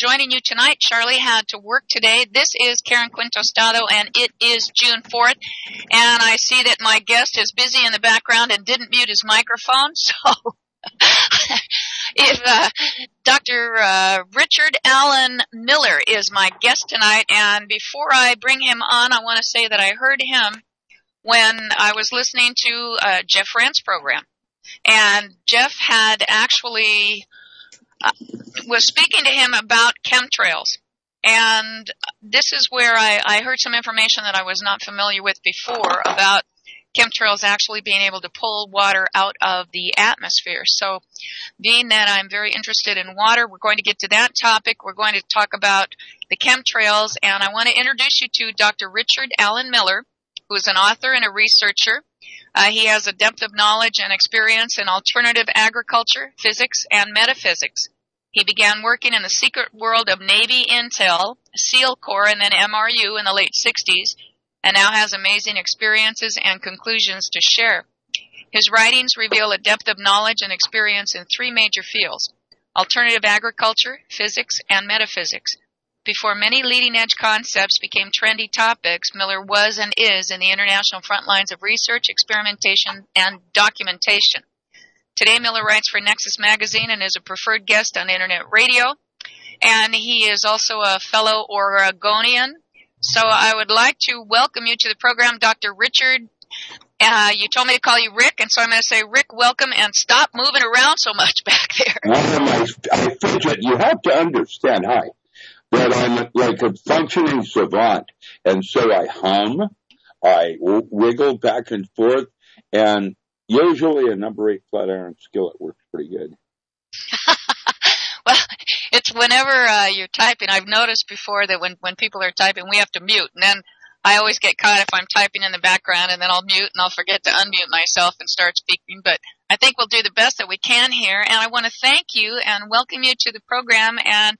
joining you tonight. Charlie had to work today. This is Karen Quintostado and it is June 4th. And I see that my guest is busy in the background and didn't mute his microphone. So if uh, Dr. Uh, Richard Allen Miller is my guest tonight, and before I bring him on, I want to say that I heard him when I was listening to uh, Jeff Rense's program, and Jeff had actually was speaking to him about chemtrails. And this is where I, I heard some information that I was not familiar with before about chemtrails actually being able to pull water out of the atmosphere. So being that I'm very interested in water, we're going to get to that topic. We're going to talk about the chemtrails and I want to introduce you to Dr. Richard Allen Miller, who is an author and a researcher. Uh, he has a depth of knowledge and experience in alternative agriculture, physics, and metaphysics. He began working in the secret world of Navy Intel, SEAL Corps, and then MRU in the late 60s and now has amazing experiences and conclusions to share. His writings reveal a depth of knowledge and experience in three major fields alternative agriculture, physics, and metaphysics. Before many leading edge concepts became trendy topics, Miller was and is in the international front lines of research, experimentation, and documentation. Today, Miller writes for Nexus Magazine and is a preferred guest on internet radio. And he is also a fellow Oregonian so I would like to welcome you to the program, Dr. Richard. Uh, you told me to call you Rick, and so I'm going to say, Rick, welcome, and stop moving around so much back there. I, I fidget. You have to understand, hi, that I'm like a functioning savant, and so I hum, I wiggle back and forth, and usually a number eight flat iron skillet works pretty good. well, it's whenever uh, you're typing. I've noticed before that when when people are typing, we have to mute, and then I always get caught if I'm typing in the background, and then I'll mute and I'll forget to unmute myself and start speaking. But I think we'll do the best that we can here, and I want to thank you and welcome you to the program. And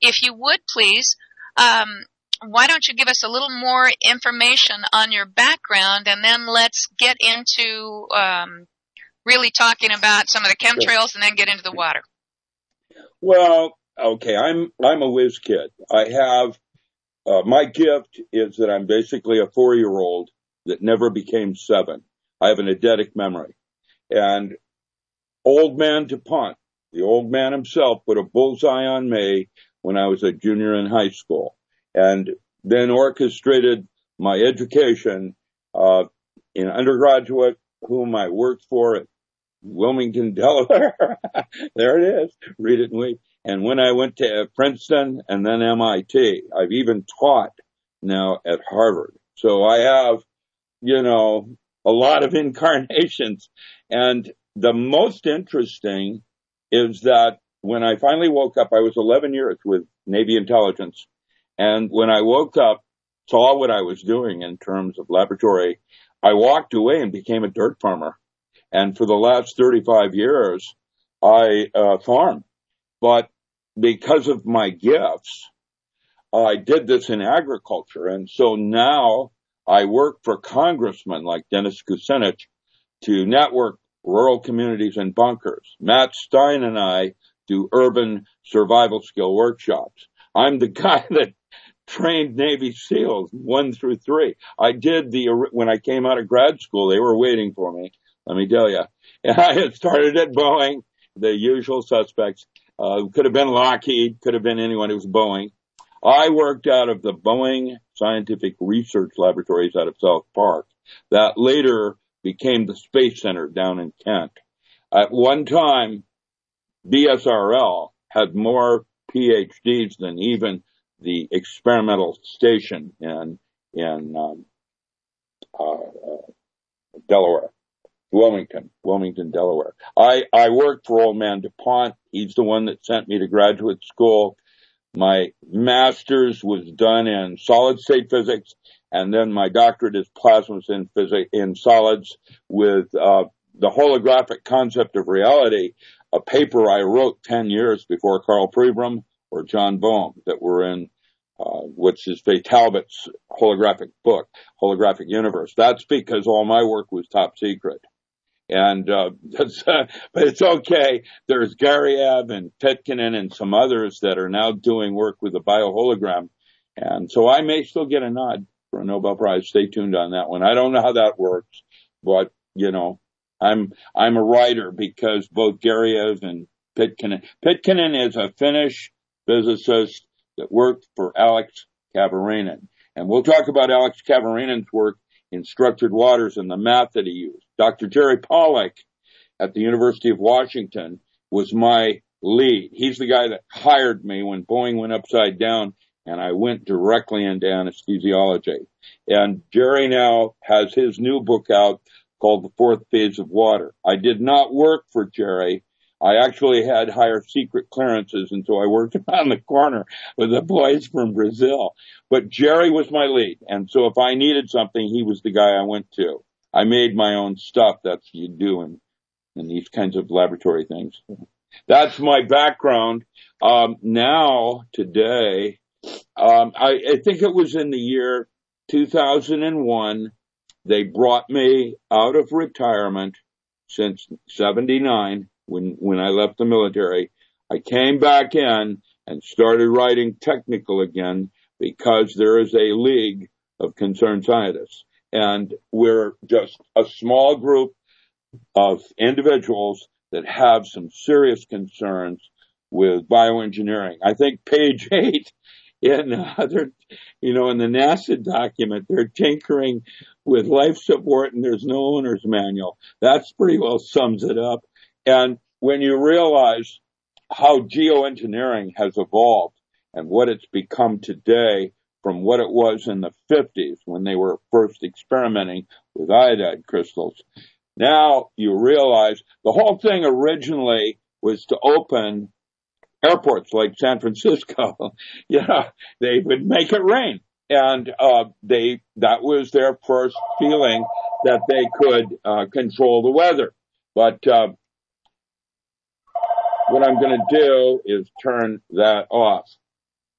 if you would please. Um, why don't you give us a little more information on your background and then let's get into um, really talking about some of the chemtrails and then get into the water. Well, okay, I'm I'm a whiz kid. I have uh, my gift is that I'm basically a four year old that never became seven. I have an eidetic memory, and old man Dupont, the old man himself, put a bullseye on me when I was a junior in high school, and then orchestrated my education uh, in undergraduate, whom I worked for at Wilmington, Delaware. there it is. Read it and weep. And when I went to Princeton and then MIT, I've even taught now at Harvard. So I have, you know, a lot of incarnations. And the most interesting is that when I finally woke up, I was 11 years with Navy intelligence. And when I woke up, saw what I was doing in terms of laboratory, I walked away and became a dirt farmer. And for the last 35 years, I uh, farm. But because of my gifts, I did this in agriculture. And so now I work for congressmen like Dennis Kucinich to network rural communities and bunkers. Matt Stein and I do urban survival skill workshops. I'm the guy that trained Navy SEALs one through three. I did the, when I came out of grad school, they were waiting for me. Let me tell you. And I had started at Boeing, the usual suspects. Uh, could have been Lockheed, could have been anyone. It was Boeing. I worked out of the Boeing Scientific Research Laboratories out of South Park. That later became the Space Center down in Kent. At one time, BSRL had more PhDs than even the experimental station in in um, uh, uh, Delaware. Wilmington, Wilmington, Delaware. I, I worked for old man DuPont. He's the one that sent me to graduate school. My master's was done in solid state physics and then my doctorate is plasmas in physics in solids with, uh, the holographic concept of reality, a paper I wrote 10 years before Karl Pribram or John Bohm that were in uh, which is Faye Talbot's holographic book, Holographic Universe. That's because all my work was top secret. And, uh, uh, but it's okay. There's Garyaev and Pitkänen and some others that are now doing work with the biohologram. And so I may still get a nod for a Nobel Prize. Stay tuned on that one. I don't know how that works, but you know, I'm, I'm a writer because both Garyaev and Pitkänen, Pitkänen is a Finnish physicist that worked for Alex Kaivarainen. And we'll talk about Alex Kaivarainen's work in structured waters and the math that he used. Dr. Jerry Pollack at the University of Washington was my lead. He's the guy that hired me when Boeing went upside down and I went directly into anesthesiology. And Jerry now has his new book out called The Fourth Phase of Water. I did not work for Jerry. I actually had higher secret clearances and so I worked around the corner with the boys from Brazil. But Jerry was my lead. And so if I needed something, he was the guy I went to. I made my own stuff. That's what you do in, in these kinds of laboratory things. That's my background. Um, now, today, um, I, I think it was in the year 2001. They brought me out of retirement since 79 when, when I left the military. I came back in and started writing technical again because there is a league of concerned scientists and we're just a small group of individuals that have some serious concerns with bioengineering. I think page eight in other, you know, in the NASA document, they're tinkering with life support and there's no owner's manual. That's pretty well sums it up. And when you realize how geoengineering has evolved and what it's become today from what it was in the 50s when they were first experimenting with iodide crystals. Now you realize the whole thing originally was to open airports like San Francisco. you know, they would make it rain. And, uh, they, that was their first feeling that they could, uh, control the weather. But, uh, what I'm going to do is turn that off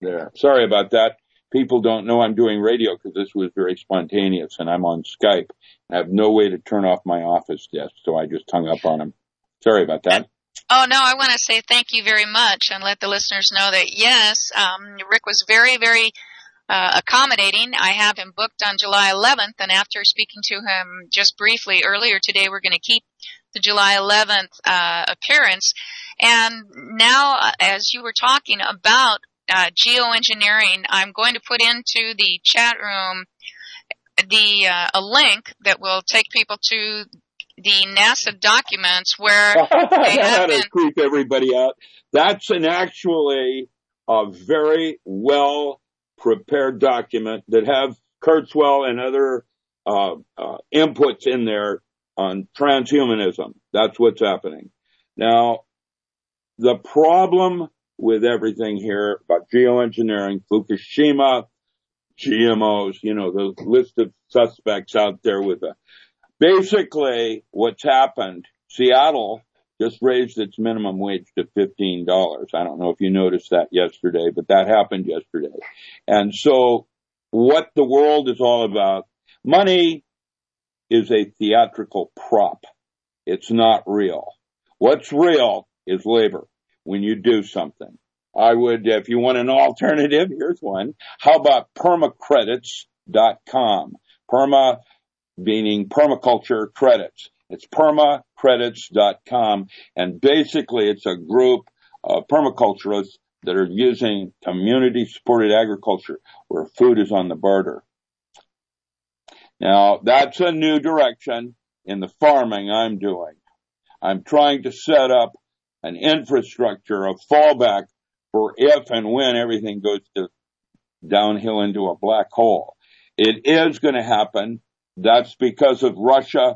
there. Sorry about that. People don't know I'm doing radio because this was very spontaneous and I'm on Skype. I have no way to turn off my office desk, so I just hung up on him. Sorry about that. Oh no, I want to say thank you very much and let the listeners know that yes, um, Rick was very, very uh, accommodating. I have him booked on July 11th, and after speaking to him just briefly earlier today, we're going to keep the July 11th uh, appearance. And now, uh, as you were talking about uh, geoengineering, I'm going to put into the chat room the uh, a link that will take people to the NASA documents where they have to creep everybody out. That's an actually a very well prepared document that have Kurzweil and other uh, uh, inputs in there on transhumanism. That's what's happening. Now, the problem with everything here about geoengineering, Fukushima, GMOs, you know, the list of suspects out there with the, basically what's happened, Seattle just raised its minimum wage to $15. I don't know if you noticed that yesterday, but that happened yesterday. And so what the world is all about, money is a theatrical prop. It's not real. What's real is labor when you do something. I would, if you want an alternative, here's one. How about permacredits.com? Perma meaning permaculture credits. It's permacredits.com and basically it's a group of permaculturists that are using community supported agriculture where food is on the barter. Now that's a new direction in the farming I'm doing. I'm trying to set up an infrastructure of fallback for if and when everything goes to downhill into a black hole. It is going to happen. That's because of Russia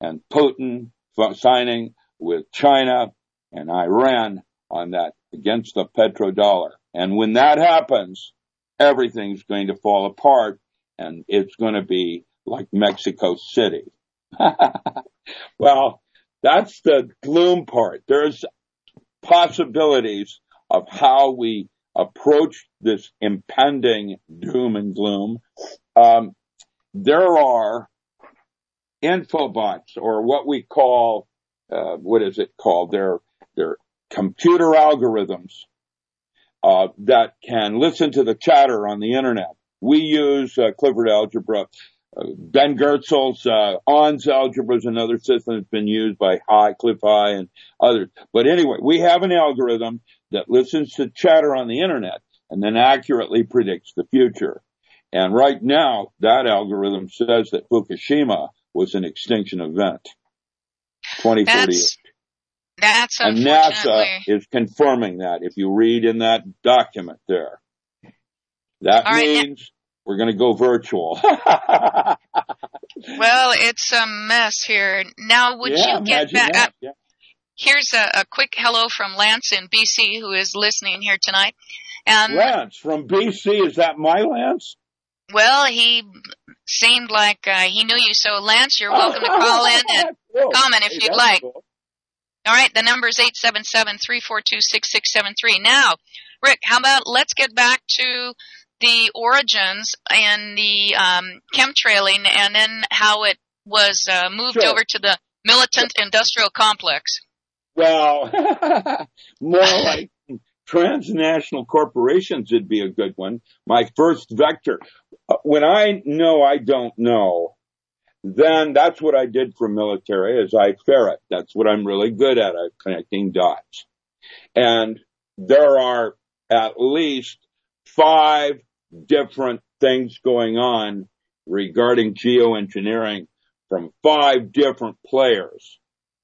and Putin signing with China and Iran on that against the petrodollar. And when that happens, everything's going to fall apart and it's going to be like Mexico City. well, that's the gloom part. There's possibilities of how we approach this impending doom and gloom. Um, there are infobots or what we call, uh, what is it called? They're, they're computer algorithms, uh, that can listen to the chatter on the internet. We use uh, Clifford algebra. Ben Goertzel's uh, ONS algebra is another system that's been used by High, Cliff High, and others. But anyway, we have an algorithm that listens to chatter on the internet and then accurately predicts the future. And right now, that algorithm says that Fukushima was an extinction event. 2048. That's, that's and NASA is confirming that if you read in that document there. That All means. We're going to go virtual. well, it's a mess here. Now, would yeah, you get back? Uh, yeah. Here's a, a, quick hello from Lance in BC who is listening here tonight. And Lance from BC, is that my Lance? Well, he seemed like uh, he knew you. So, Lance, you're welcome to call in and cool. comment if hey, you'd like. Cool. All right, the number is 877-342-6673. Now, Rick, how about let's get back to the origins and the um, chemtrailing and then how it was uh, moved sure. over to the militant sure. industrial complex. Well, more like transnational corporations would be a good one. My first vector. Uh, when I know I don't know, then that's what I did for military is I ferret. That's what I'm really good at, at connecting dots. And there are at least five different things going on regarding geoengineering from five different players,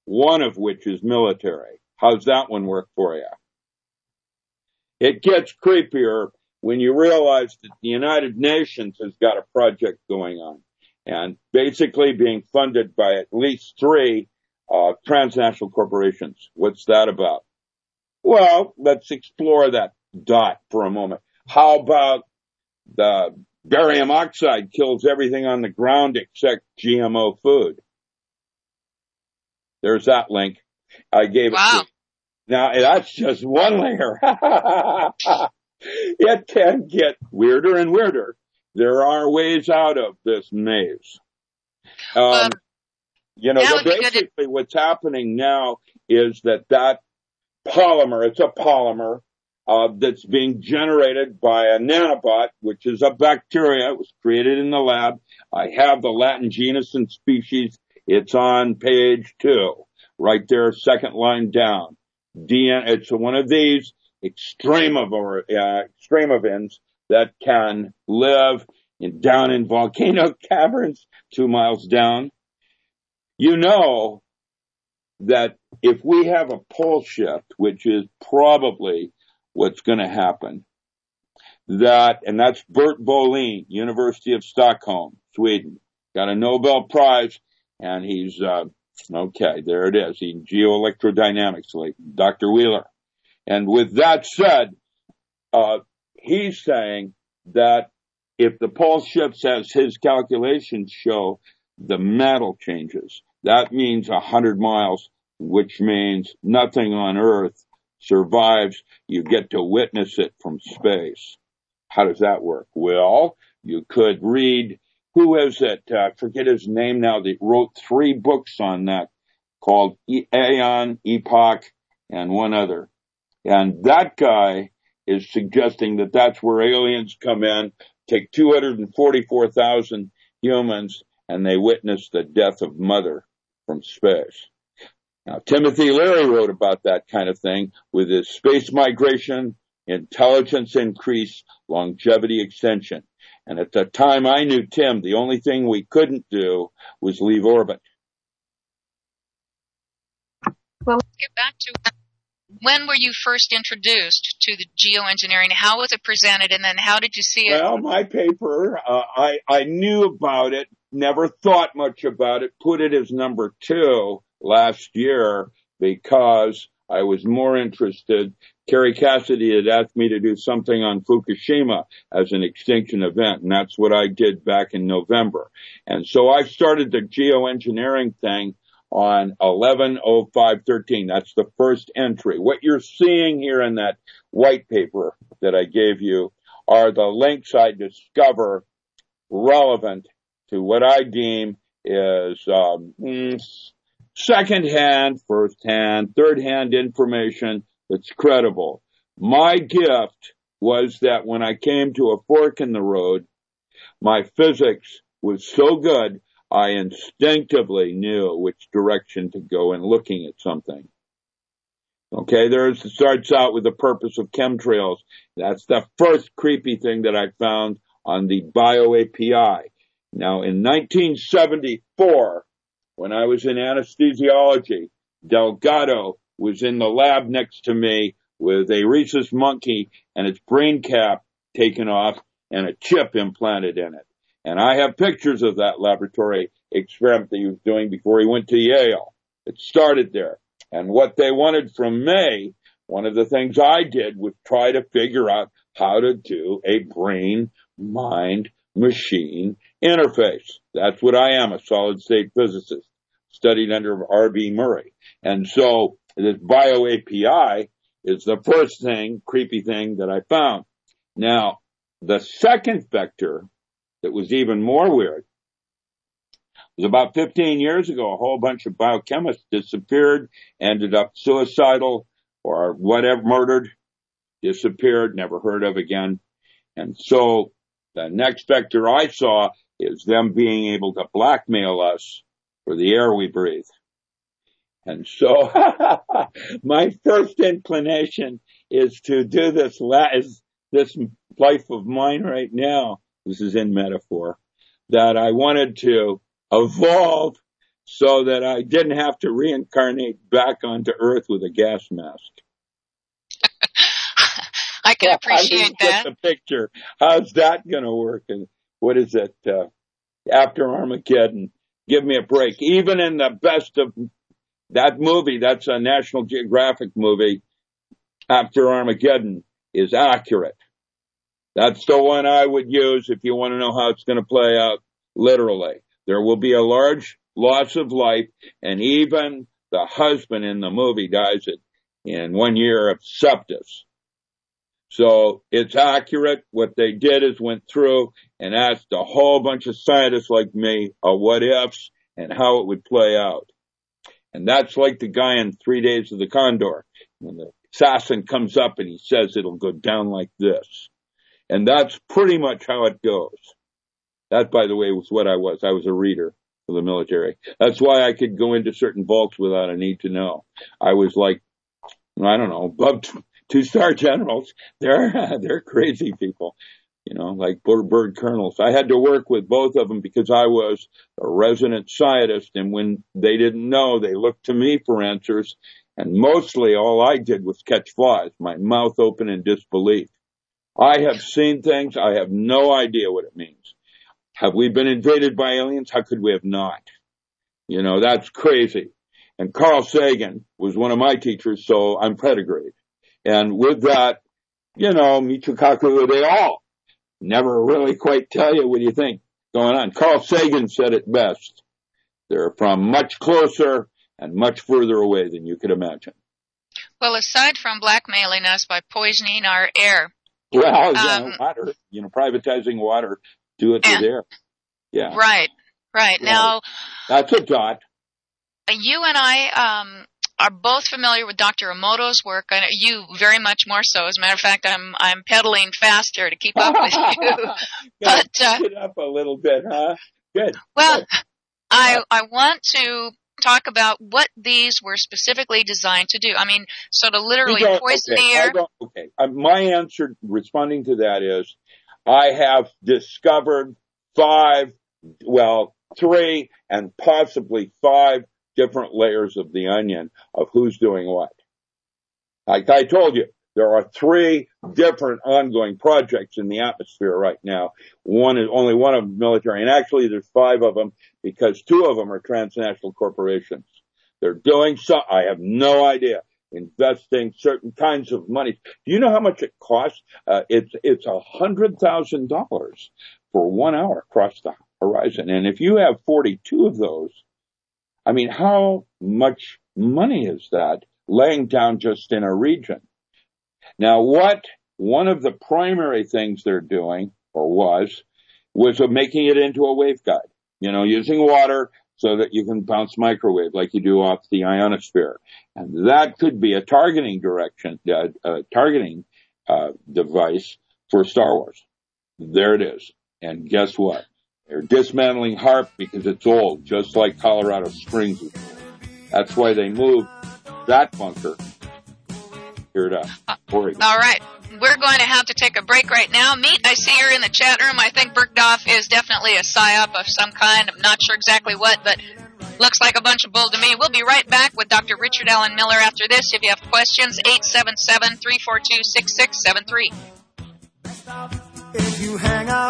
one of which is military. How's that one work for you? It gets creepier when you realize that the United Nations has got a project going on and basically being funded by at least three uh, transnational corporations. What's that about? Well, let's explore that dot for a moment. How about the barium oxide kills everything on the ground except GMO food? There's that link. I gave wow. it to now that's just one layer. it can get weirder and weirder there are ways out of this maze. Um, you know, basically what's happening now is that that polymer, it's a polymer, uh, that's being generated by a nanobot, which is a bacteria. It was created in the lab. I have the Latin genus and species. It's on page two, right there, second line down. DNA, it's one of these extreme of, or, uh, extremivins that can live in, down in volcano caverns two miles down. You know that if we have a pole shift, which is probably what's going to happen, that, and that's Bert Bolin, University of Stockholm, Sweden, got a Nobel Prize, and he's, uh, okay, there it is, in geoelectrodynamics, like Dr. Wheeler. And with that said, uh, he's saying that if the pole shifts as his calculations show, the metal changes. That means a hundred miles, which means nothing on Earth survives. You get to witness it from space. How does that work? Well, you could read, who is it? Uh, I forget his name now that wrote three books on that called Aeon, Epoch, and one other. And that guy is suggesting that that's where aliens come in, take 244,000 humans, and they witness the death of mother from space. Now, Timothy Leary wrote about that kind of thing with his space migration, intelligence increase, longevity extension. And at the time I knew Tim, the only thing we couldn't do was leave orbit. Well, let's get back to when were you first introduced to the geoengineering? How was it presented, and then how did you see it? Well, my paper, uh, I I knew about it, never thought much about it, put it as number two last year because I was more interested. Kerry Cassidy had asked me to do something on Fukushima as an extinction event, and that's what I did back in November. And so I started the geoengineering thing on 110513. That's the first entry. What you're seeing here in that white paper that I gave you are the links I discover relevant to what I deem is um, mm, second hand, first hand, third hand information that's credible. My gift was that when I came to a fork in the road, my physics was so good, I instinctively knew which direction to go in looking at something. Okay, there's it starts out with the purpose of chemtrails. That's the first creepy thing that I found on the bioAPI. Now, in 1974, when I was in anesthesiology, Delgado was in the lab next to me with a rhesus monkey and its brain cap taken off and a chip implanted in it. And I have pictures of that laboratory experiment that he was doing before he went to Yale. It started there. And what they wanted from me, one of the things I did was try to figure out how to do a brain mind machine interface. That's what I am, a solid state physicist, studied under R.B. Murray. And so this bioAPI is the first thing, creepy thing that I found. Now, the second vector that was even more weird was about 15 years ago, a whole bunch of biochemists disappeared, ended up suicidal or whatever, murdered, disappeared, never heard of again. And so the next vector I saw is them being able to blackmail us for the air we breathe. And so my first inclination is to do this, is this life of mine right now. This is in metaphor that I wanted to evolve so that I didn't have to reincarnate back onto earth with a gas mask. I can appreciate I that. The picture. How's that going to work? And what is it? Uh, after Armageddon, give me a break. Even in the best of that movie, that's a National Geographic movie. After Armageddon is accurate. That's the one I would use if you want to know how it's going to play out literally. There will be a large loss of life and even the husband in the movie dies in one year of sepsis. So it's accurate. What they did is went through and asked a whole bunch of scientists like me a what ifs and how it would play out. And that's like the guy in Three Days of the Condor. When the assassin comes up and he says it'll go down like this. And that's pretty much how it goes. That, by the way, was what I was. I was a reader for the military. That's why I could go into certain vaults without a need to know. I was like, I don't know, above two star generals. They're, they're crazy people, you know, like bird colonels. I had to work with both of them because I was a resident scientist. And when they didn't know, they looked to me for answers. And mostly all I did was catch flies, my mouth open in disbelief. I have seen things. I have no idea what it means. Have we been invaded by aliens? How could we have not? You know, that's crazy. And Carl Sagan was one of my teachers, so I'm pedigreed. And with that, you know, Michio Kaku, they all never really quite tell you what you think going on. Carl Sagan said it best. They're from much closer and much further away than you could imagine. Well, aside from blackmailing us by poisoning our air. Well, um, you know, water, you know, privatizing water, do it with air. Yeah. Right, right. right. Now, that's a dot. You and I, um, are both familiar with Dr. Emoto's work, and you very much more so. As a matter of fact, I'm I'm pedaling faster to keep up with you. but uh, it up a little bit, huh? Good. Well, Good. I I want to talk about what these were specifically designed to do. I mean, so to literally poison okay, the air. Okay, uh, my answer responding to that is, I have discovered five, well, three and possibly five different layers of the onion of who's doing what. Like I told you, there are three different ongoing projects in the atmosphere right now. One is only one of them military, and actually there's five of them because two of them are transnational corporations. They're doing so. I have no idea. Investing certain kinds of money. Do you know how much it costs? Uh, it's it's a hundred thousand dollars for one hour across the horizon, and if you have forty-two of those, I mean, how much money is that laying down just in a region? Now, what one of the primary things they're doing, or was, was making it into a waveguide. you know, using water so that you can bounce microwave like you do off the ionosphere. And that could be a targeting direction, uh, uh, targeting uh, device for Star Wars. There it is. And guess what? They're dismantling HAARP because it's old, just like Colorado Springs is old. That's why they moved that bunker here to Oregon. All right. We're going to have to take a break right now. Meet, I see her in the chat room. I think Bergdahl is definitely a psyop of some kind. I'm not sure exactly what, but looks like a bunch of bull to me. We'll be right back with Dr. Richard Allen Miller after this. If you have questions, 877-342-6673. If you hang outside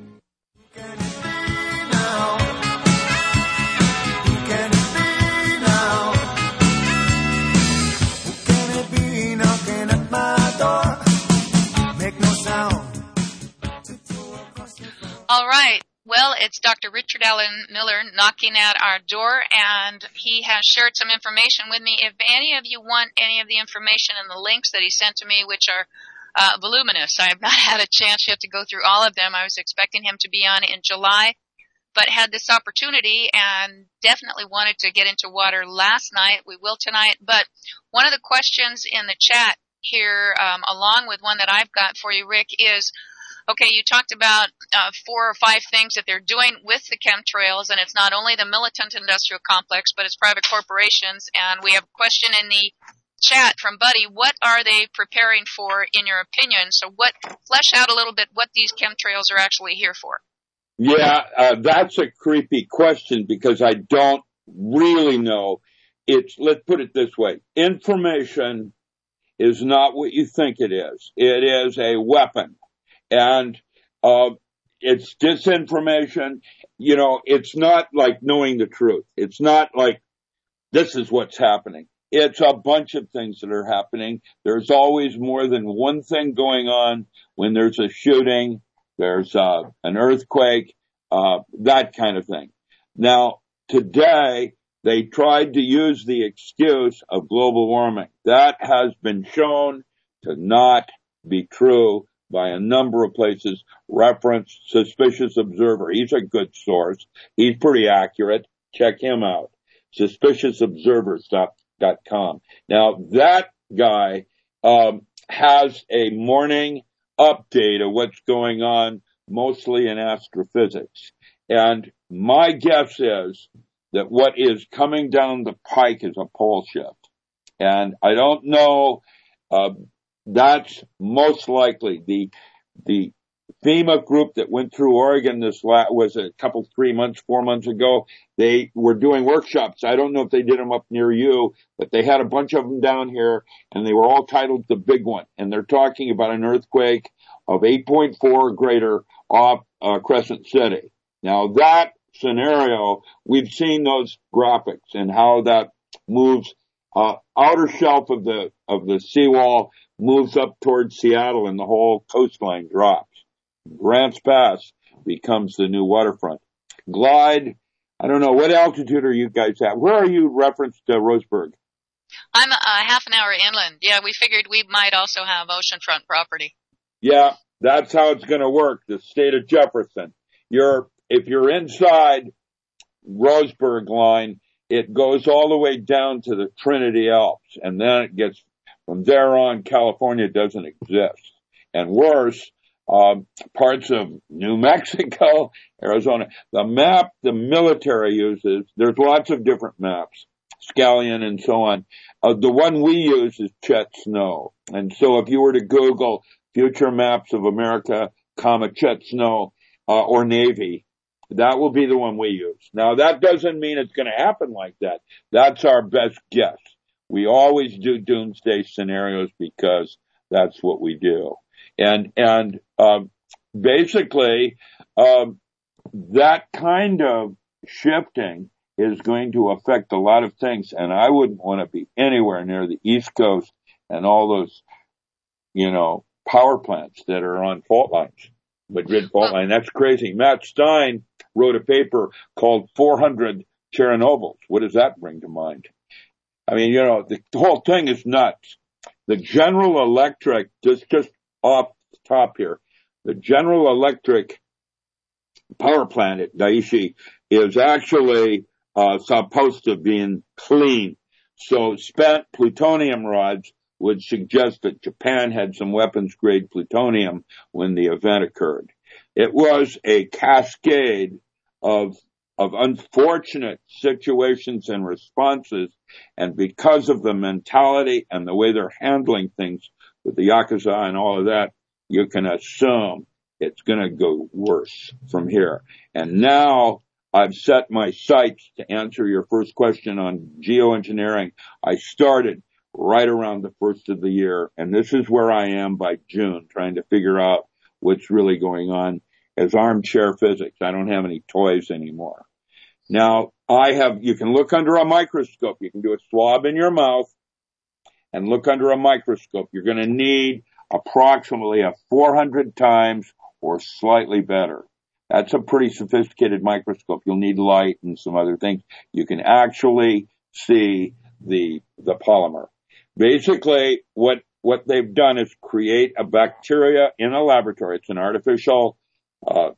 All right. Well, it's Dr. Richard Allen Miller knocking at our door, and he has shared some information with me. If any of you want any of the information and the links that he sent to me, which are uh, voluminous, I have not had a chance yet to go through all of them. I was expecting him to be on in July, but had this opportunity and definitely wanted to get into water last night. We will tonight. But one of the questions in the chat here, um, along with one that I've got for you, Rick, is okay, you talked about uh, four or five things that they're doing with the chemtrails, and it's not only the militant industrial complex, but it's private corporations. And we have a question in the chat from Buddy. What are they preparing for, in your opinion? So, what flesh out a little bit what these chemtrails are actually here for? Yeah, uh, that's a creepy question because I don't really know it's, let's put it this way. Information is not what you think it is. It is a weapon and, uh, it's disinformation. You know, it's not like knowing the truth. It's not like this is what's happening. It's a bunch of things that are happening. There's always more than one thing going on when there's a shooting, there's uh, an earthquake, uh, that kind of thing. Now, today, they tried to use the excuse of global warming. That has been shown to not be true by a number of places. Reference Suspicious Observer. He's a good source. He's pretty accurate. Check him out. SuspiciousObserver.com. Now that guy um, has a morning update of what's going on, mostly in astrophysics. And my guess is that what is coming down the pike is a pole shift. And I don't know, uh, that's most likely the, the FEMA group that went through Oregon this last, was a couple, three months, four months ago. They were doing workshops. I don't know if they did them up near you, but they had a bunch of them down here and they were all titled the big one. And they're talking about an earthquake of 8.4 greater off uh, Crescent City. Now that scenario, we've seen those graphics and how that moves, uh, outer shelf of the, of the seawall moves up towards Seattle and the whole coastline drops. Grants Pass becomes the new waterfront. Glide, I don't know, what altitude are you guys at? Where are you referenced to Roseburg? I'm a, a half an hour inland. Yeah, we figured we might also have oceanfront property. Yeah, that's how it's going to work. The state of Jefferson. You're, if you're inside Roseburg line, it goes all the way down to the Trinity Alps and then it gets from there on, California doesn't exist. And worse, um, parts of New Mexico, Arizona. The map the military uses, there's lots of different maps, Scallion and so on. Uh, the one we use is Chet Snow. And so if you were to Google future maps of America, comma, Chet Snow, uh, or Navy, that will be the one we use. Now that doesn't mean it's going to happen like that. That's our best guess. We always do doomsday scenarios because that's what we do. And, and, um, basically, um, that kind of shifting is going to affect a lot of things. And I wouldn't want to be anywhere near the East Coast and all those, you know, power plants that are on fault lines, Madrid fault line. That's crazy. Matt Stein wrote a paper called 400 Chernobyls. What does that bring to mind? I mean, you know, the whole thing is nuts. The General Electric, just, just off the top here. The General Electric power plant at Daiichi is actually uh, supposed to be clean. So spent plutonium rods would suggest that Japan had some weapons grade plutonium when the event occurred. It was a cascade of of unfortunate situations and responses. And because of the mentality and the way they're handling things, with the Yakuza and all of that, you can assume it's going to go worse from here. And now I've set my sights to answer your first question on geoengineering. I started right around the first of the year, and this is where I am by June, trying to figure out what's really going on as armchair physics. I don't have any toys anymore. Now, I have, you can look under a microscope. You can do a swab in your mouth and look under a microscope, you're going to need approximately a 400 times or slightly better. That's a pretty sophisticated microscope. You'll need light and some other things. You can actually see the, the polymer. Basically, what, what they've done is create a bacteria in a laboratory. It's an artificial, uh,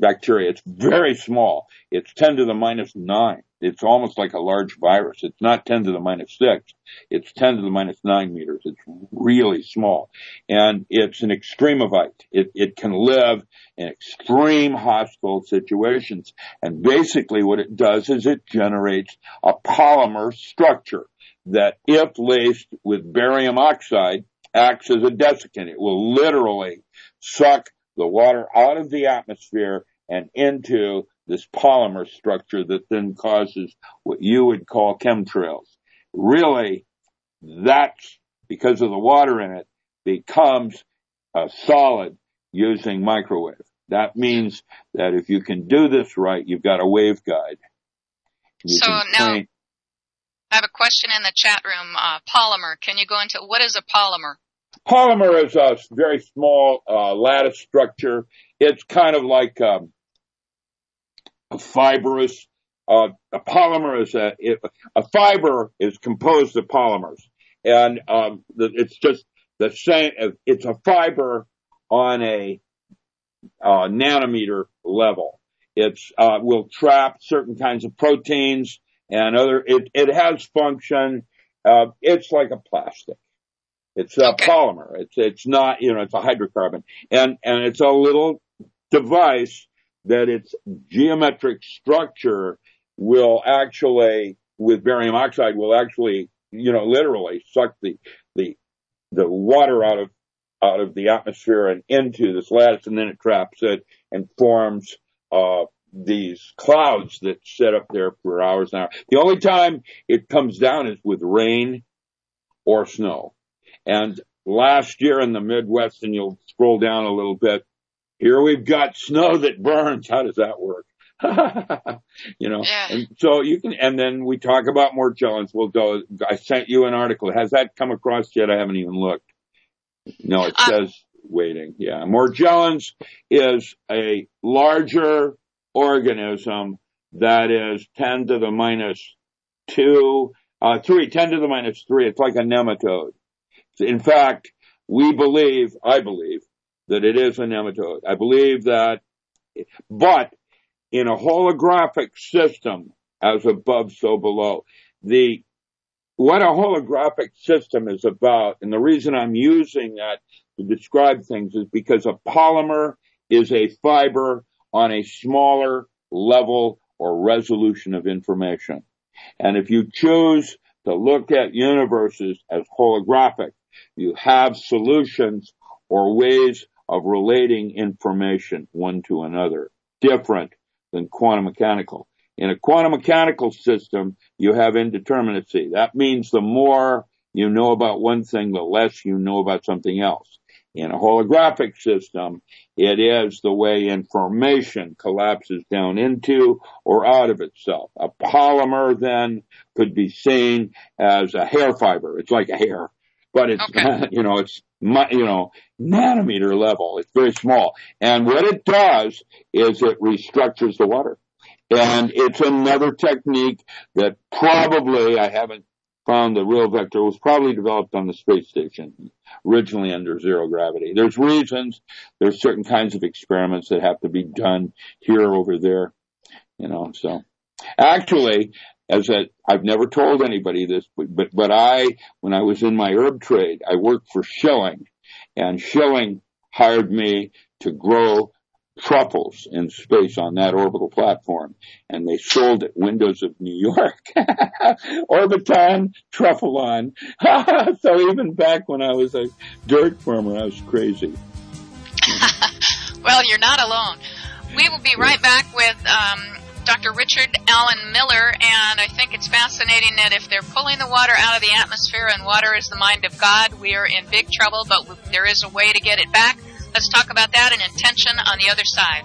bacteria. It's very small. It's 10 to the minus 9. It's almost like a large virus. It's not 10 to the minus 6. It's 10 to the minus 9 meters. It's really small. And it's an extremophile. It, it can live in extreme hostile situations. And basically what it does is it generates a polymer structure that if laced with barium oxide acts as a desiccant. It will literally suck the water out of the atmosphere and into this polymer structure that then causes what you would call chemtrails. Really, that's because of the water in it becomes a solid using microwave. That means that if you can do this right, you've got a waveguide. You so now train- I have a question in the chat room. Uh, polymer. Can you go into what is a polymer? Polymer is a very small uh, lattice structure. It's kind of like um, a fibrous. Uh, a polymer is a it, a fiber is composed of polymers, and um, it's just the same. It's a fiber on a uh, nanometer level. It's uh, will trap certain kinds of proteins and other. It it has function. Uh, it's like a plastic. It's a Okay. polymer. It's it's not you know it's a hydrocarbon and and it's a little device that its geometric structure will actually with barium oxide will actually you know literally suck the the the water out of out of the atmosphere and into this lattice and then it traps it and forms uh these clouds that sit up there for hours and hours. The only time it comes down is with rain or snow. And last year in the Midwest, and you'll scroll down a little bit, here we've got snow that burns. How does that work? you know, Yeah. and so you can, and then we talk about more Morgellons. We'll go, I sent you an article. Has that come across yet? I haven't even looked. No, it Uh, says waiting. Yeah. Morgellons is a larger organism that is 10 to the minus two, uh, three, 10 to the minus three. It's like a nematode. In fact, we believe, I believe, that it is a nematode. I believe that, but in a holographic system, as above, so below, the, what a holographic system is about, and the reason I'm using that to describe things is because a polymer is a fiber on a smaller level or resolution of information. And if you choose to look at universes as holographic, you have solutions or ways of relating information one to another different than quantum mechanical. In a quantum mechanical system, you have indeterminacy. That means the more you know about one thing, the less you know about something else. In a holographic system, it is the way information collapses down into or out of itself. A polymer then could be seen as a hair fiber. It's like a hair, but it's, Okay. you know, it's, you know, nanometer level. It's very small. And what it does is it restructures the water. And it's another technique that probably, I haven't found the real vector, was probably developed on the space station, originally under zero gravity. There's reasons, there's certain kinds of experiments that have to be done here, over there, you know, so. Actually, as a, I've never told anybody this, but, but, but I, when I was in my herb trade, I worked for Schilling, and Schilling hired me to grow truffles in space on that orbital platform, and they sold it Windows of New York. Orbiton, Truffalon. so even back when I was a dirt farmer, I was crazy. Well, you're not alone. We will be right back with um, Dr. Richard Allen Miller, and I think it's fascinating that if they're pulling the water out of the atmosphere and water is the mind of God, we are in big trouble, but there is a way to get it back. Let's talk about that and intention on the other side.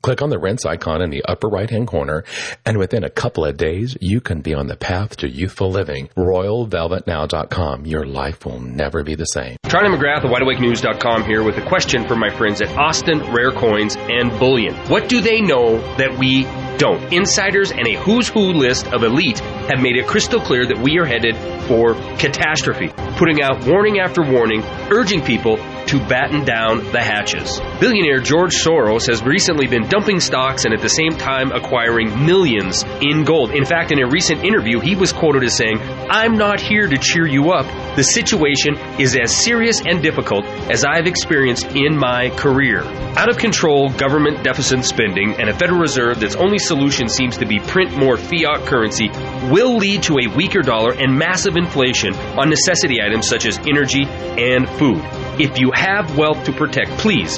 Click on the Rense icon in the upper right hand corner, and within a couple of days, you can be on the path to youthful living. RoyalVelvetNow.com. Your life will never be the same. Charlie McGrath of WideAwakeNews.com here with a question for my friends at Austin Rare Coins and Bullion. What do they know that we don't? Insiders and a who's who list of elite have made it crystal clear that we are headed for catastrophe, putting out warning after warning, urging people to batten down the hatches. Billionaire George Soros has recently been dumping stocks and at the same time acquiring millions in gold. In fact, in a recent interview, he was quoted as saying, I'm not here to cheer you up. The situation is as serious and difficult as I've experienced in my career. Out of control government deficit spending and a Federal Reserve that's only solution seems to be print more fiat currency will lead to a weaker dollar and massive inflation on necessity items such as energy and food. If you have wealth to protect, please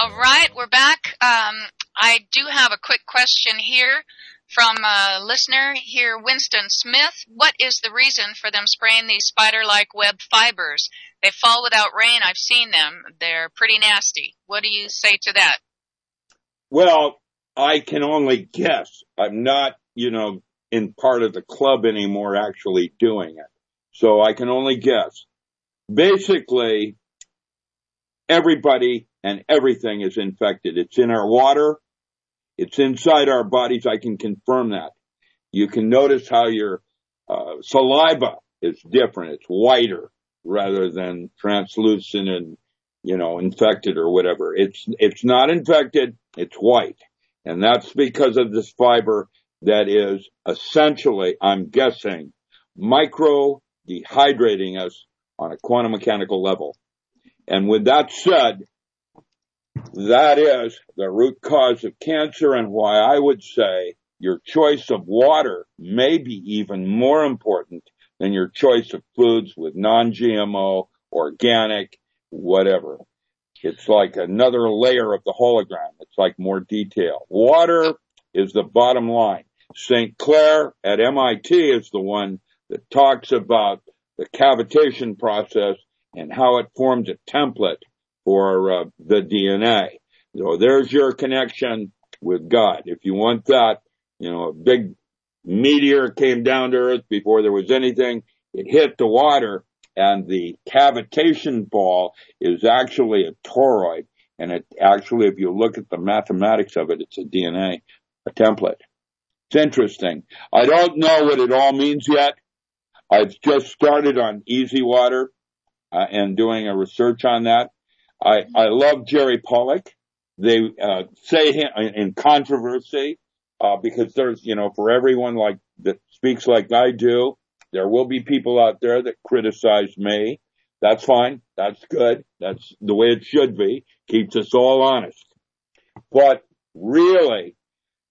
All right, we're back. Um, I do have a quick question here from a listener here, Winston Smith. What is the reason for them spraying these spider-like web fibers? They fall without rain. I've seen them. They're pretty nasty. What do you say to that? Well, I can only guess. I'm not, you know, in part of the club anymore actually doing it. So I can only guess. Basically, everybody and everything is infected. It's in our water. It's inside our bodies. I can confirm that. You can notice how your uh, saliva is different. It's whiter rather than translucent and, you know, infected or whatever. It's, it's not infected. It's white. And that's because of this fiber that is essentially, I'm guessing, micro dehydrating us on a quantum mechanical level. And with that said, that is the root cause of cancer and why I would say your choice of water may be even more important than your choice of foods with non-GMO, organic, whatever. It's like another layer of the hologram. It's like more detail. Water is the bottom line. St. Clair at MIT is the one that talks about the cavitation process and how it forms a template for uh, the DNA. So there's your connection with God. If you want that, you know, a big meteor came down to earth before there was anything. It hit the water and the cavitation ball is actually a toroid. And it actually, if you look at the mathematics of it, it's a DNA, a template. It's interesting. I don't know what it all means yet. I've just started on easy water uh, and doing a research on that. I, I love Jerry Pollack. They uh, say him in controversy uh, because there's, you know, for everyone like that speaks like I do, there will be people out there that criticize me. That's fine. That's good. That's the way it should be. Keeps us all honest. But really,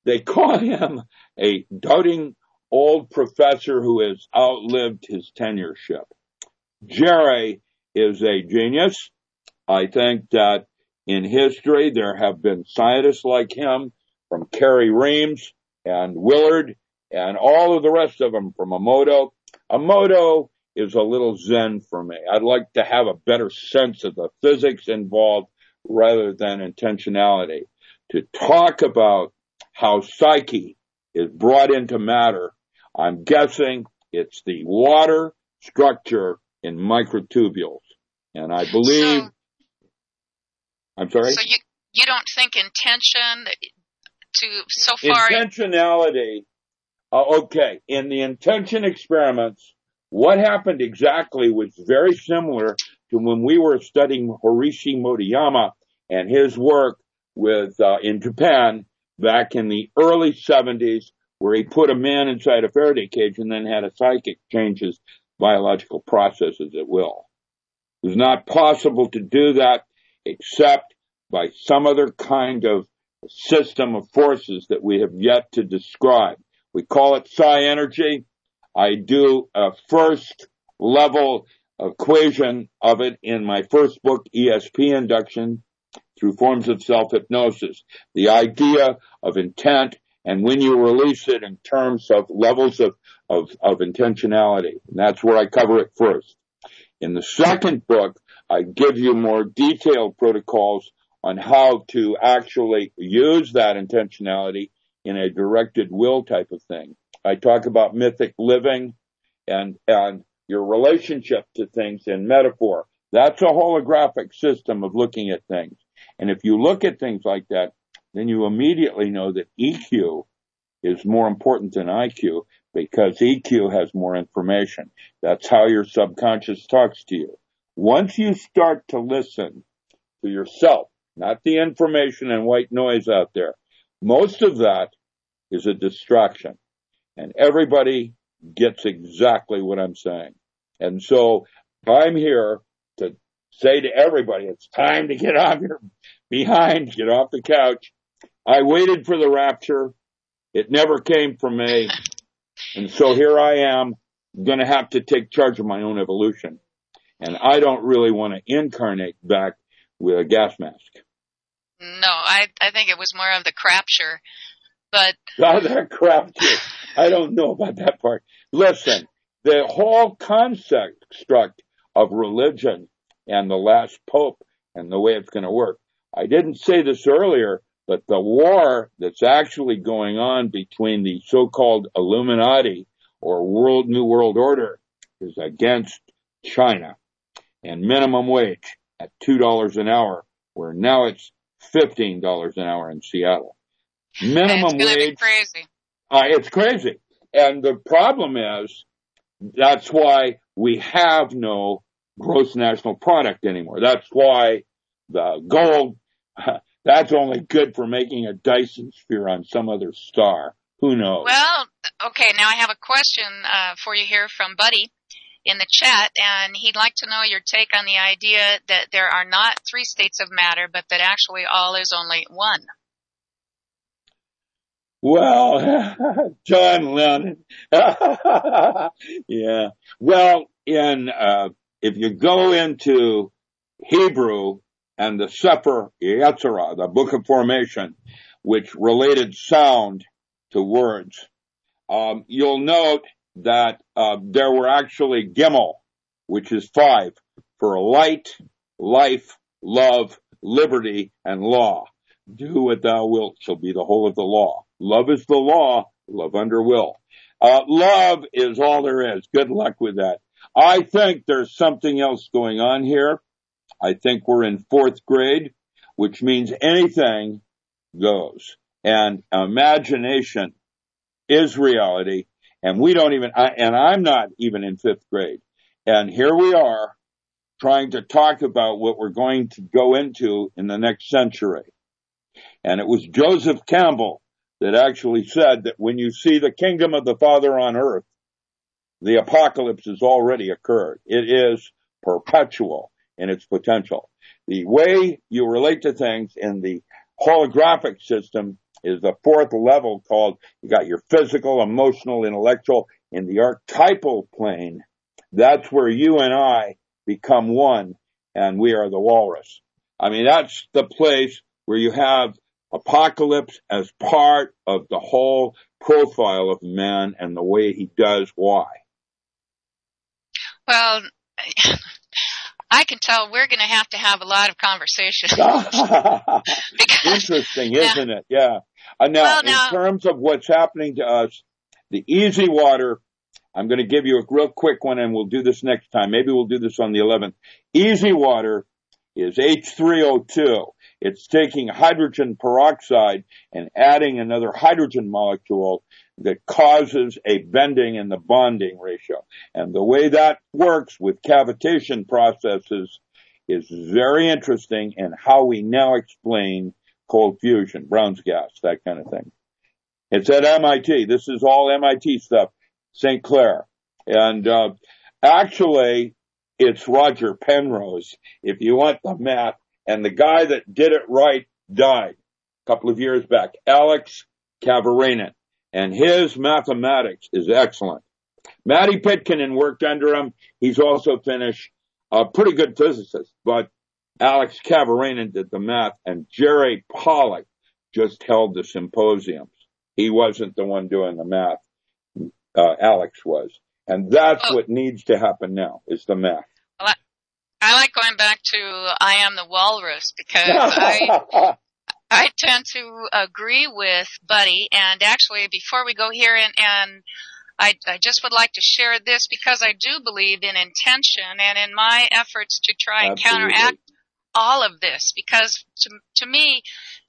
they call him a doting old professor who has outlived his tenureship. Jerry is a genius. I think that in history there have been scientists like him from Carey Reams and Willard and all of the rest of them from Emoto. Emoto is a little zen for me. I'd like to have a better sense of the physics involved rather than intentionality. To talk about how psyche is brought into matter, I'm guessing it's the water structure in microtubules. And I believe So, I'm sorry? So you you don't think intention to so far Intentionality. Uh, okay, in the intention experiments, what happened exactly was very similar to when we were studying Hiroshi Motoyama and his work with uh, in Japan back in the early 70s, where he put a man inside a Faraday cage and then had a psychic change his biological processes at will. It was not possible to do that except by some other kind of system of forces that we have yet to describe. We call it psi energy. I do a first level equation of it in my first book, ESP Induction, through forms of self-hypnosis. The idea of intent and when you release it in terms of levels of, of, of intentionality. And that's where I cover it first. In the second book, I give you more detailed protocols on how to actually use that intentionality in a directed will type of thing. I talk about mythic living and, and your relationship to things in metaphor. That's a holographic system of looking at things. And if you look at things like that, then you immediately know that EQ is more important than IQ because EQ has more information. That's how your subconscious talks to you. Once you start to listen to yourself, not the information and white noise out there, most of that is a distraction. And everybody gets exactly what I'm saying. And so I'm here say to everybody, it's time to get off your behind, get off the couch. I waited for the rapture. It never came for me. And so here I am going to have to take charge of my own evolution. And I don't really want to incarnate back with a gas mask. No, I I think it was more of the crapture. But Oh, that crap too. I don't know about that part. Listen, the whole concept struct of religion and the last pope and the way it's going to work. I didn't say this earlier, but the war that's actually going on between the so-called Illuminati or World New World Order is against China and minimum wage at $2 an hour, where now it's $15 an hour in Seattle. Minimum it's going be wage crazy. uh, it's crazy. And the problem is that's why we have no gross national product anymore. That's why the gold, that's only good for making a Dyson sphere on some other star. Who knows? Well, okay, now I have a question uh, for you here from Buddy in the chat, and he'd like to know your take on the idea that there are not three states of matter, but that actually all is only one. Well, John Lennon. yeah. Well, in, uh, if you go into Hebrew and the Sefer Yetzirah, the Book of Formation, which related sound to words, um, you'll note that uh, there were actually Gimel, which is five, for light, life, love, liberty, and law. Do what thou wilt shall be the whole of the law. Love is the law, love under will. Uh, love is all there is. Good luck with that. I think there's something else going on here. I think we're in fourth grade, which means anything goes. And imagination is reality. And we don't even, I, and I'm not even in fifth grade. And here we are trying to talk about what we're going to go into in the next century. And it was Joseph Campbell that actually said that when you see the kingdom of the Father on earth, the apocalypse has already occurred. It is perpetual in its potential. The way you relate to things in the holographic system is the fourth level called, you got your physical, emotional, intellectual. In the archetypal plane, that's where you and I become one and we are the walrus. I mean, that's the place where you have apocalypse as part of the whole profile of man and the way he does why. Well, I can tell we're going to have to have a lot of conversation. because Interesting, isn't it? Yeah. Uh, now, Well, now- in terms of what's happening to us, the easy water, I'm going to give you a real quick one and we'll do this next time. Maybe we'll do this on the 11th. Easy water is H3O2. It's taking hydrogen peroxide and adding another hydrogen molecule that causes a bending in the bonding ratio. And the way that works with cavitation processes is very interesting in how we now explain cold fusion, Brown's gas, that kind of thing. It's at MIT. This is all MIT stuff, St. Clair. And uh, actually, it's Roger Penrose. If you want the math, and the guy that did it right died a couple of years back, Alex Kaivarainen, and his mathematics is excellent. Matti Pitkänen worked under him. He's also Finnish, a pretty good physicist, but Alex Kaivarainen did the math, and Jerry Pollack just held the symposiums. He wasn't the one doing the math. Uh, Alex was. And that's Oh. what needs to happen now is the math. I like going back to I am the walrus because I I tend to agree with Buddy. And actually, before we go here, and, and I, I just would like to share this because I do believe in intention and in my efforts to try and Absolutely. counteract all of this. Because to, to me,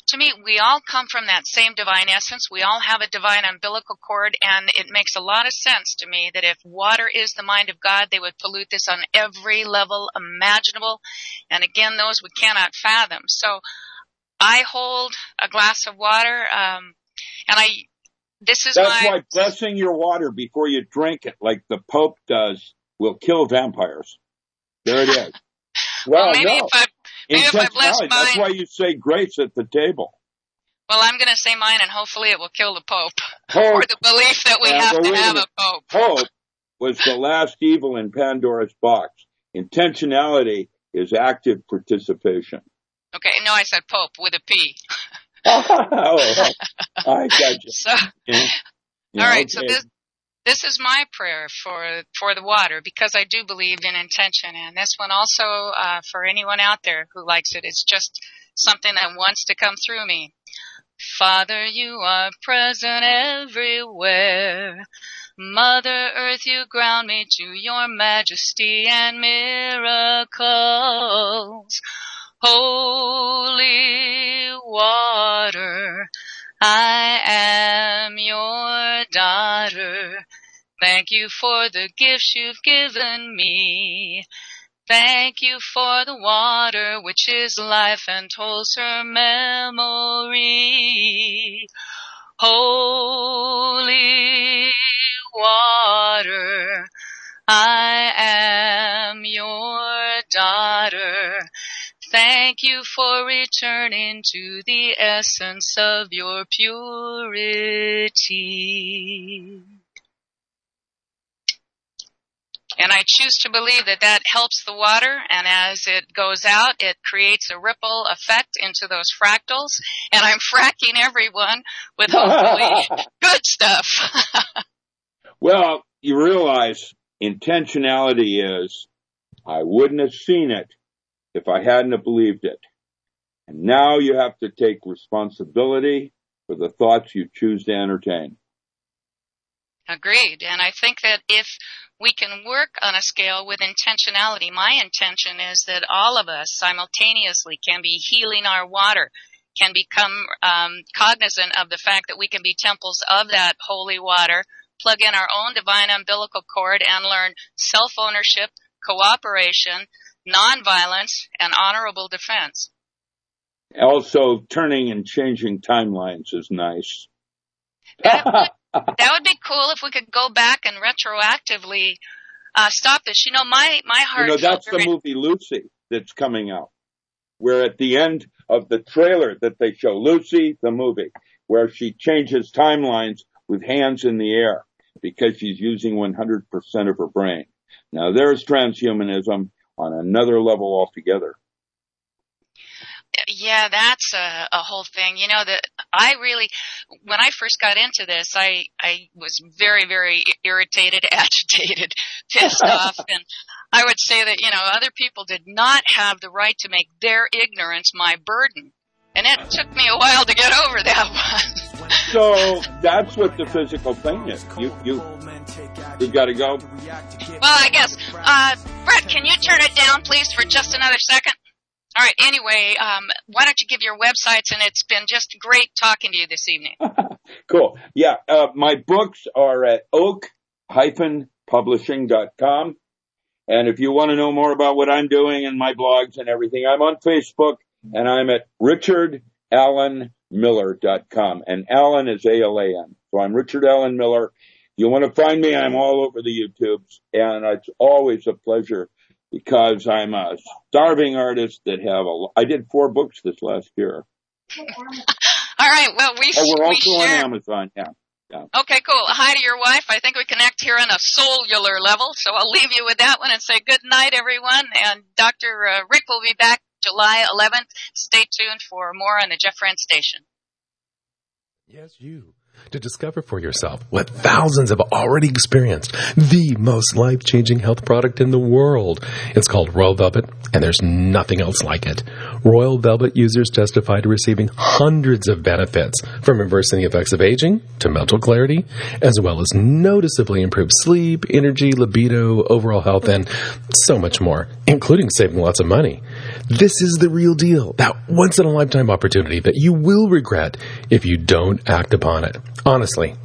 to me, we all come from that same divine essence. We all have a divine umbilical cord, and it makes a lot of sense to me that if water is the mind of God, they would pollute this on every level imaginable. And again, those we cannot fathom. So I hold a glass of water, um, and I, this is That's my, why blessing your water before you drink it, like the Pope does, will kill vampires. There it is. well, Well, maybe no. if I, maybe if I bless Intentionality. That's why you say grace at the table. well, I'm going to say mine, and hopefully it will kill the Pope. Pope, Or the belief that we have to have a. Pope. Pope was the last evil in Pandora's box. Intentionality is active participation. Okay, no, I said Pope with a P. oh, I got you. So, Yeah. Yeah, all right, so this, this is my prayer for for the water because I do believe in intention, and this one also uh, for anyone out there who likes it. It's just something that wants to come through me. Father, you are present everywhere. Mother Earth, you ground me to your majesty and miracles. Holy water, I am your daughter. Thank you for the gifts you've given me. Thank you for the water which is life and holds her memory. Holy water, I am Thank you for returning to the essence of your purity. And I choose to believe that that helps the water, and as it goes out, it creates a ripple effect into those fractals, and I'm fracking everyone with hopefully good stuff. well, you realize intentionality is I wouldn't have seen it if I hadn't have believed it. And now you have to take responsibility for the thoughts you choose to entertain. Agreed. And I think that if we can work on a scale with intentionality, my intention is that all of us simultaneously can be healing our water, can become um, cognizant of the fact that we can be temples of that holy water, plug in our own divine umbilical cord, and learn self ownership, cooperation, nonviolence, and honorable defense. Also, turning and changing timelines is nice. That would, that would be cool if we could go back and retroactively uh, stop this. You know, my my heart. You know, that's the movie Lucy that's coming out, where at the end of the trailer that they show Lucy, the movie, where she changes timelines with hands in the air because she's using 100% of her brain. Now there's transhumanism on another level altogether. Yeah, that's a, a whole thing. You know that I really, when I first got into this, I I was very very irritated, agitated, pissed off, and I would say that you know other people did not have the right to make their ignorance my burden, and it took me a while to get over that one. So that's what the physical thing is. You you you got to go. well, I guess, uh, Brett, can you turn it down, please, for just another second? All right. Anyway, um, why don't you give your websites? And it's been just great talking to you this evening. cool. Yeah. Uh, my books are at oak-publishing.com. And if you want to know more about what I'm doing and my blogs and everything, I'm on Facebook and I'm at richardallenmiller.com. And Allen is A-L-A-N. So I'm Richard Allen Miller. If you want to find me, I'm all over the YouTubes and it's always a pleasure because I'm a starving artist that have a, I did four books this last year. all right. Well, we, oh, we're we also share. on Amazon. Yeah. Yeah. Okay, cool. Hi to your wife. I think we connect here on a cellular level, so I'll leave you with that one and say good night, everyone. And Dr. Uh, Rick will be back July 11th. Stay tuned for more on the Jeff Friend Station. Yes, you to discover for yourself what thousands have already experienced the most life changing health product in the world. It's called Royal Velvet, and there's nothing else like it. Royal Velvet users testify to receiving hundreds of benefits from reversing the effects of aging to mental clarity, as well as noticeably improved sleep, energy, libido, overall health, and so much more, including saving lots of money. This is the real deal, that once in a lifetime opportunity that you will regret if you don't act upon it. Honestly,